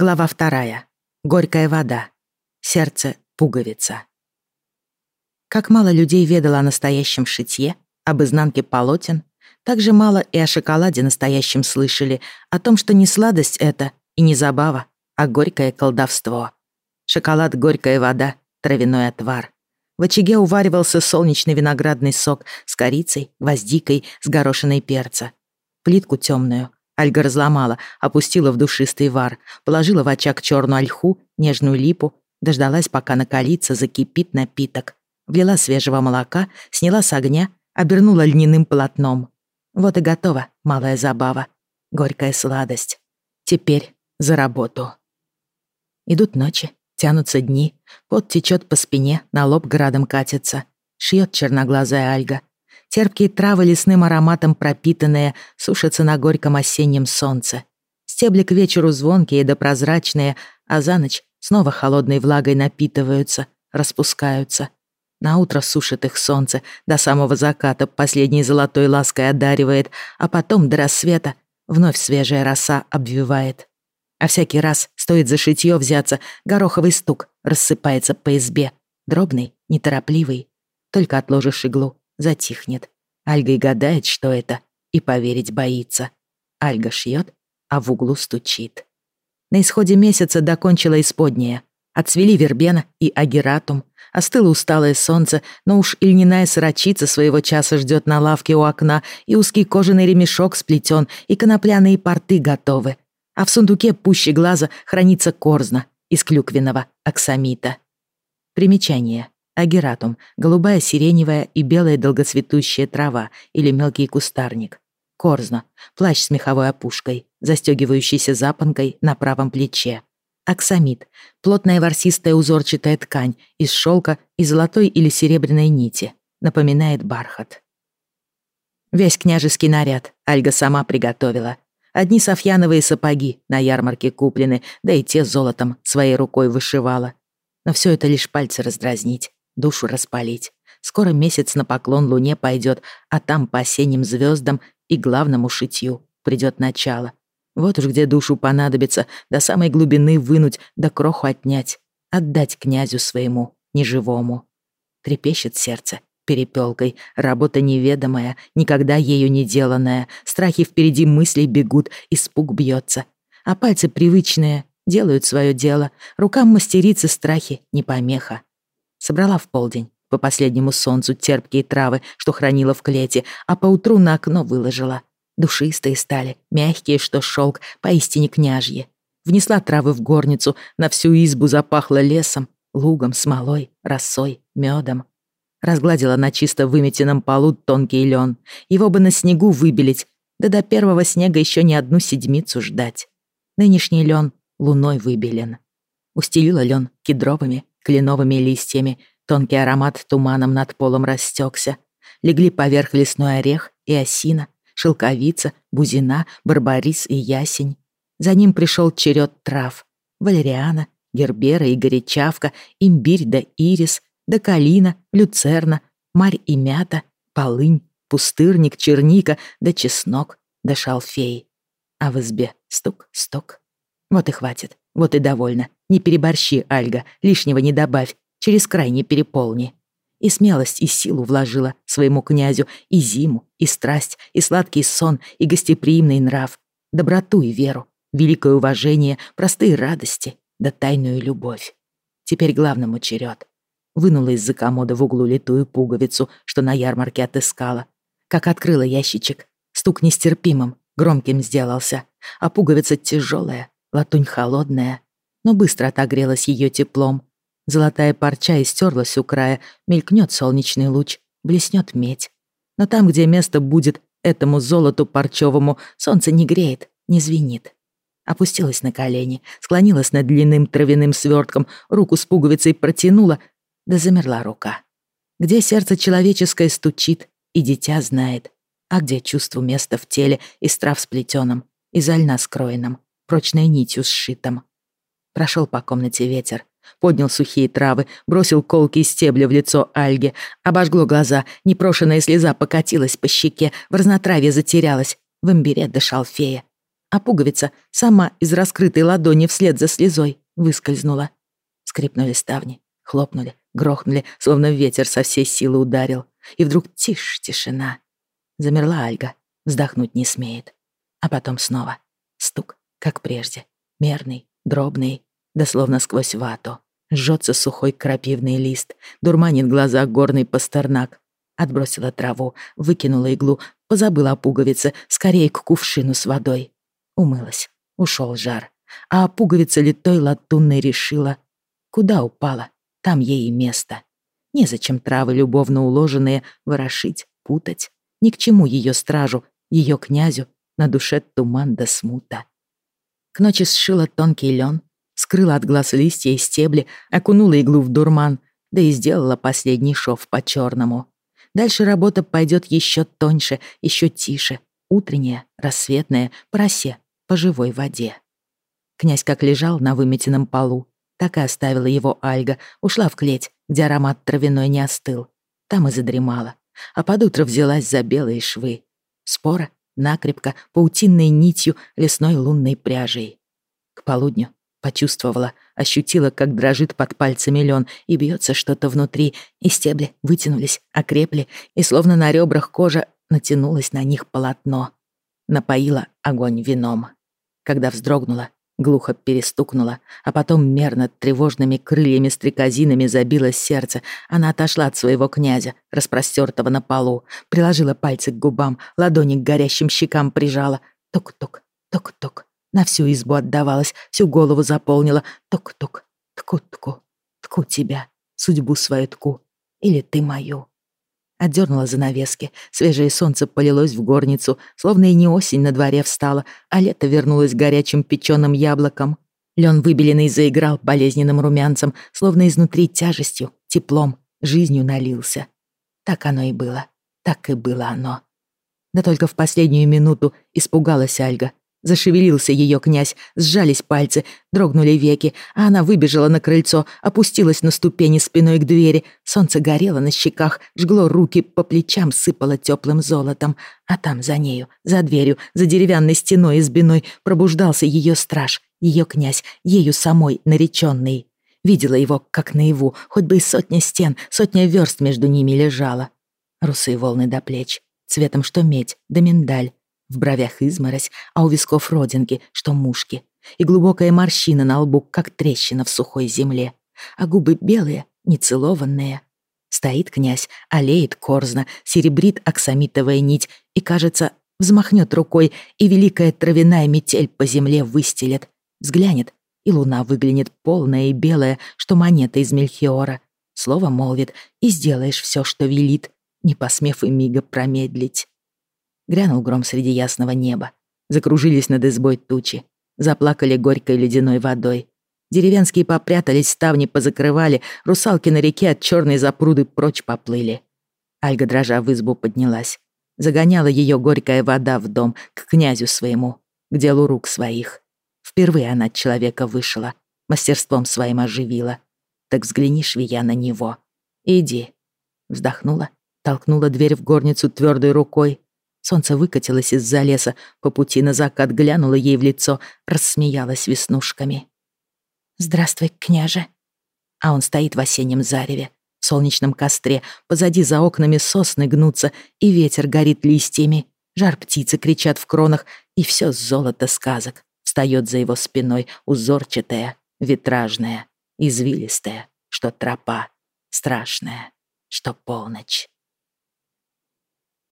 Глава вторая. Горькая вода. Сердце пуговица. Как мало людей ведало о настоящем шитье, об изнанке полотен, так же мало и о шоколаде настоящем слышали, о том, что не сладость это и не забава, а горькое колдовство. Шоколад, горькая вода, травяной отвар. В очаге уваривался солнечный виноградный сок с корицей, гвоздикой, с горошиной перца. Плитку темную Альга разломала, опустила в душистый вар, положила в очаг черную ольху, нежную липу, дождалась, пока накалится, закипит напиток. Влила свежего молока, сняла с огня, обернула льняным полотном. Вот и готова малая забава, горькая сладость. Теперь за работу. Идут ночи, Тянутся дни, пот течет по спине, на лоб градом катится. Шьет черноглазая альга. Терпкие травы лесным ароматом пропитанные сушатся на горьком осеннем солнце. Стебли к вечеру звонкие да прозрачные, а за ночь снова холодной влагой напитываются, распускаются. На утро сушит их солнце, до самого заката последней золотой лаской одаривает, а потом до рассвета вновь свежая роса обвивает. А всякий раз стоит за шитьё взяться, гороховый стук рассыпается по избе. Дробный, неторопливый. Только отложишь иглу, затихнет. Альга и гадает, что это, и поверить боится. Альга шьет, а в углу стучит. На исходе месяца докончила исподнее. Отцвели вербена и агератум. Остыло усталое солнце, но уж льняная сорочица своего часа ждет на лавке у окна, и узкий кожаный ремешок сплетен, и конопляные порты готовы а в сундуке пуще глаза хранится корзна из клюквенного аксамита. Примечание. Агератум – голубая, сиреневая и белая долгоцветущая трава или мелкий кустарник. Корзна – плащ с меховой опушкой, застегивающийся запонкой на правом плече. Аксамит – плотная ворсистая узорчатая ткань из шелка и золотой или серебряной нити. Напоминает бархат. Весь княжеский наряд Альга сама приготовила – Одни софьяновые сапоги на ярмарке куплены, да и те золотом своей рукой вышивала. Но все это лишь пальцы раздразнить, душу распалить. Скоро месяц на поклон луне пойдет, а там по осенним звездам и главному шитью придет начало. Вот уж где душу понадобится, до самой глубины вынуть, да кроху отнять, отдать князю своему, неживому. Трепещет сердце, перепелкой, работа неведомая, никогда ею не деланная, страхи впереди мыслей бегут, испуг бьется. А пальцы привычные делают свое дело, рукам мастерицы страхи не помеха. Собрала в полдень по последнему солнцу терпкие травы, что хранила в клете, а поутру на окно выложила. Душистые стали, мягкие, что шелк, поистине княжье. Внесла травы в горницу, на всю избу запахло лесом, лугом, смолой, росой, медом. Разгладила на чисто выметенном полу тонкий лен. Его бы на снегу выбелить, да до первого снега еще не одну седмицу ждать. Нынешний лен луной выбелен. Устелила лен кедровыми, кленовыми листьями, тонкий аромат туманом над полом растекся. Легли поверх лесной орех и осина, шелковица, бузина, барбарис и ясень. За ним пришел черед трав. Валериана, гербера и горячавка, имбирь да ирис, да калина, люцерна, марь и мята, полынь, пустырник, черника, да чеснок, да шалфей. А в избе стук-стук. Вот и хватит, вот и довольно. Не переборщи, Альга, лишнего не добавь, через край не переполни. И смелость, и силу вложила своему князю, и зиму, и страсть, и сладкий сон, и гостеприимный нрав, доброту и веру, великое уважение, простые радости, да тайную любовь. Теперь главному черед вынула из-за комода в углу литую пуговицу, что на ярмарке отыскала. Как открыла ящичек, стук нестерпимым, громким сделался, а пуговица тяжелая, латунь холодная, но быстро отогрелась ее теплом. Золотая парча истерлась у края, мелькнет солнечный луч, блеснет медь. Но там, где место будет этому золоту парчевому, солнце не греет, не звенит. Опустилась на колени, склонилась над длинным травяным свертком, руку с пуговицей протянула, да замерла рука. Где сердце человеческое стучит, и дитя знает, а где чувству место в теле из трав сплетенном, из льна скроенном, прочной нитью сшитом. Прошел по комнате ветер, поднял сухие травы, бросил колки и стебли в лицо Альге, обожгло глаза, непрошенная слеза покатилась по щеке, в разнотравье затерялась, в имбире дышал фея. а пуговица сама из раскрытой ладони вслед за слезой выскользнула. Скрипнули ставни, хлопнули, грохнули, словно ветер со всей силы ударил. И вдруг тишь, тишина. Замерла Альга, вздохнуть не смеет. А потом снова как прежде, мерный, дробный, да словно сквозь вату. Жжется сухой крапивный лист, дурманит глаза горный пастернак. Отбросила траву, выкинула иглу, позабыла о пуговице, скорее к кувшину с водой. Умылась, ушел жар. А о пуговице литой латунной решила. Куда упала, там ей и место. Незачем травы любовно уложенные ворошить, путать. Ни к чему ее стражу, ее князю, на душе туман да смута. К ночи сшила тонкий лен, скрыла от глаз листья и стебли, окунула иглу в дурман, да и сделала последний шов по черному. Дальше работа пойдет еще тоньше, еще тише, утренняя, рассветная, по росе, по живой воде. Князь как лежал на выметенном полу, так и оставила его Альга, ушла в клеть, где аромат травяной не остыл. Там и задремала, а под утро взялась за белые швы. Спора, накрепко, паутинной нитью лесной лунной пряжей. К полудню Почувствовала, ощутила, как дрожит под пальцами лен, и бьется что-то внутри, и стебли вытянулись, окрепли, и словно на ребрах кожа натянулась на них полотно. Напоила огонь вином. Когда вздрогнула, глухо перестукнула, а потом мерно тревожными крыльями стрекозинами забилось сердце. Она отошла от своего князя, распростертого на полу, приложила пальцы к губам, ладони к горящим щекам прижала. Тук-тук, тук-тук. На всю избу отдавалась, всю голову заполнила. Тук-тук, тку-тку, тку тебя, судьбу свою тку. Или ты мою. Отдернула занавески. Свежее солнце полилось в горницу, словно и не осень на дворе встала, а лето вернулось горячим печеным яблоком. Лен выбеленный заиграл болезненным румянцем, словно изнутри тяжестью, теплом, жизнью налился. Так оно и было. Так и было оно. Да только в последнюю минуту испугалась Альга, Зашевелился ее князь, сжались пальцы, дрогнули веки, а она выбежала на крыльцо, опустилась на ступени спиной к двери. Солнце горело на щеках, жгло руки, по плечам сыпало теплым золотом. А там за нею, за дверью, за деревянной стеной избиной пробуждался ее страж, ее князь, ею самой нареченный. Видела его, как наяву, хоть бы и сотня стен, сотня верст между ними лежала. Русые волны до плеч, цветом что медь, да миндаль, в бровях изморозь, а у висков родинки, что мушки. И глубокая морщина на лбу, как трещина в сухой земле. А губы белые, нецелованные. Стоит князь, олеет корзно, серебрит оксамитовая нить и, кажется, взмахнет рукой, и великая травяная метель по земле выстелет. Взглянет, и луна выглянет полная и белая, что монета из Мельхиора. Слово молвит, и сделаешь все, что велит, не посмев и мига промедлить. Грянул гром среди ясного неба. Закружились над избой тучи. Заплакали горькой ледяной водой. Деревенские попрятались, ставни позакрывали, русалки на реке от черной запруды прочь поплыли. Альга, дрожа в избу, поднялась. Загоняла ее горькая вода в дом, к князю своему, к делу рук своих. Впервые она от человека вышла, мастерством своим оживила. Так взгляни, швея, на него. Иди. Вздохнула, толкнула дверь в горницу твердой рукой, Солнце выкатилось из-за леса, по пути на закат глянуло ей в лицо, рассмеялась веснушками. «Здравствуй, княже». А он стоит в осеннем зареве, в солнечном костре, позади за окнами сосны гнутся, и ветер горит листьями, жар птицы кричат в кронах, и все золото сказок встает за его спиной, узорчатое, витражное, извилистое, что тропа, страшная, что полночь.